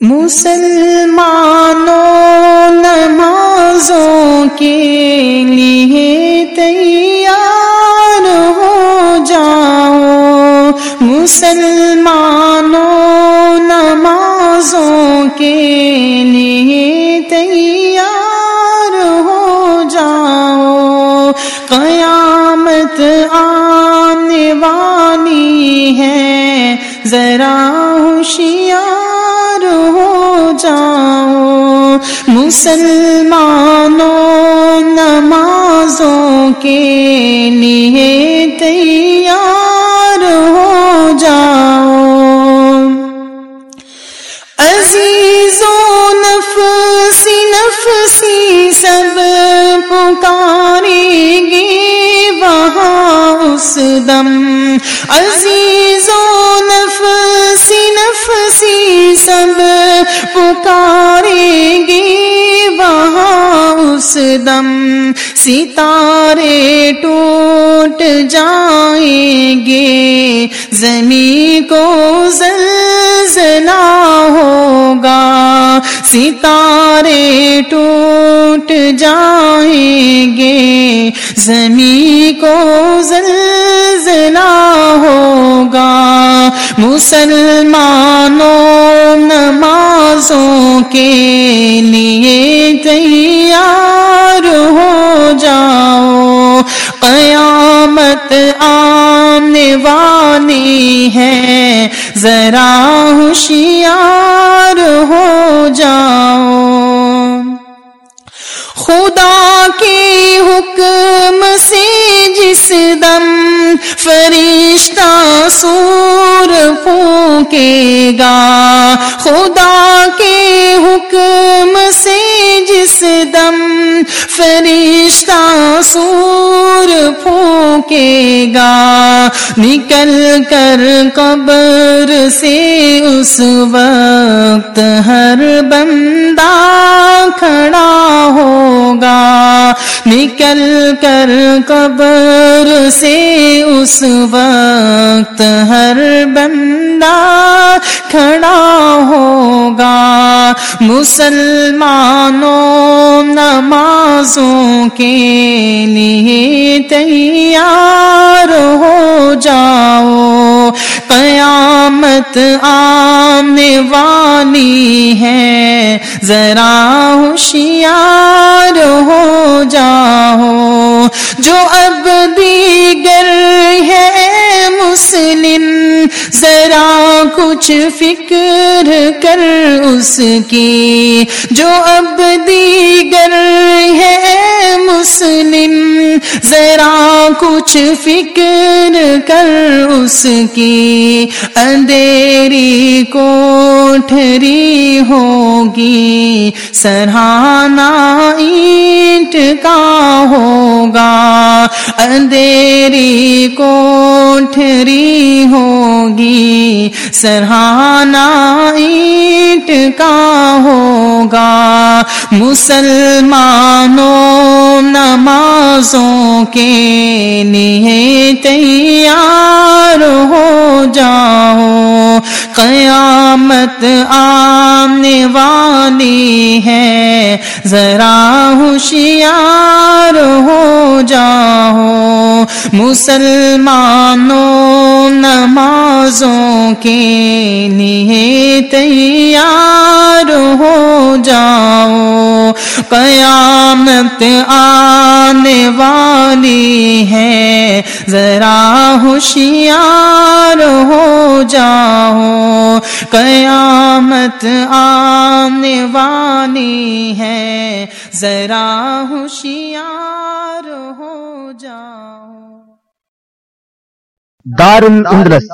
مسلمانوں نمازوں کے لیے تیار ہو جاؤ۔ مسلمانوں نمازوں کے لیے تیار ہو جاؤ۔ قیامت آنے والی ہے۔ ذرا ہوشیار مسلمانوں نمازوں کے لیے تیار ہو جاؤ۔ عزیزوں، نفسی نفسی سب پکارے گی وہاں اس دم۔ عزیزوں، نفسی نفسی سب پکارے گی وہاں اس دم ستارے ٹوٹ جائیں گے زمین کو زلزلہ ہوگا ستارے ٹوٹ جائیں گے زمین کو زلزلہ ہوگا مسلمانوں نمازوں کے لیے تیار ہو جاؤ۔ قیامت آنے والی ہے۔ ذرا ہوشیار ہو جاؤ۔ خدا کے حکم سے جس دم فرشتہ سور پھونکے گا۔ خدا فرشتہ سور پھونکے گا۔ نکل کر قبر سے اس وقت ہر بندہ کھڑا ہوگا۔ نکل کر قبر سے اس وقت ہر بندہ کھڑا ہوگا۔ مسلمانوں نمازوں کے لیے تیار ہو جاؤ۔ قیامت آنے والی ہے۔ ذرا ہوشیار ہو جاؤ۔ جو اب دیگر ہے مسلم، ذرا کچھ فکر کر اس کی جو اب دیگر ہے مسلم ذرا کچھ فکر کر اس کی اندھیری کوٹھری ہوگی سرہانا اینٹ کا ہوگا۔ اندھیری کوٹھری ہوگی۔ سرہانا اینٹ کا ہوگا۔ مسلمانوں نمازوں کے لیے تیار ہو جاؤ۔ قیامت آنے والی ہے۔ ذرا ہوشیار ہو جاؤ۔ مسلمانوں نمازوں کے لیے تیار ہو جاؤ۔ قیامت آنے والی ہے۔ ذرا ہوشیار ہو جاؤ۔ قیامت آنے والی ہے۔ ذرا ہوشیار ہو جاؤ۔ دار الاندلس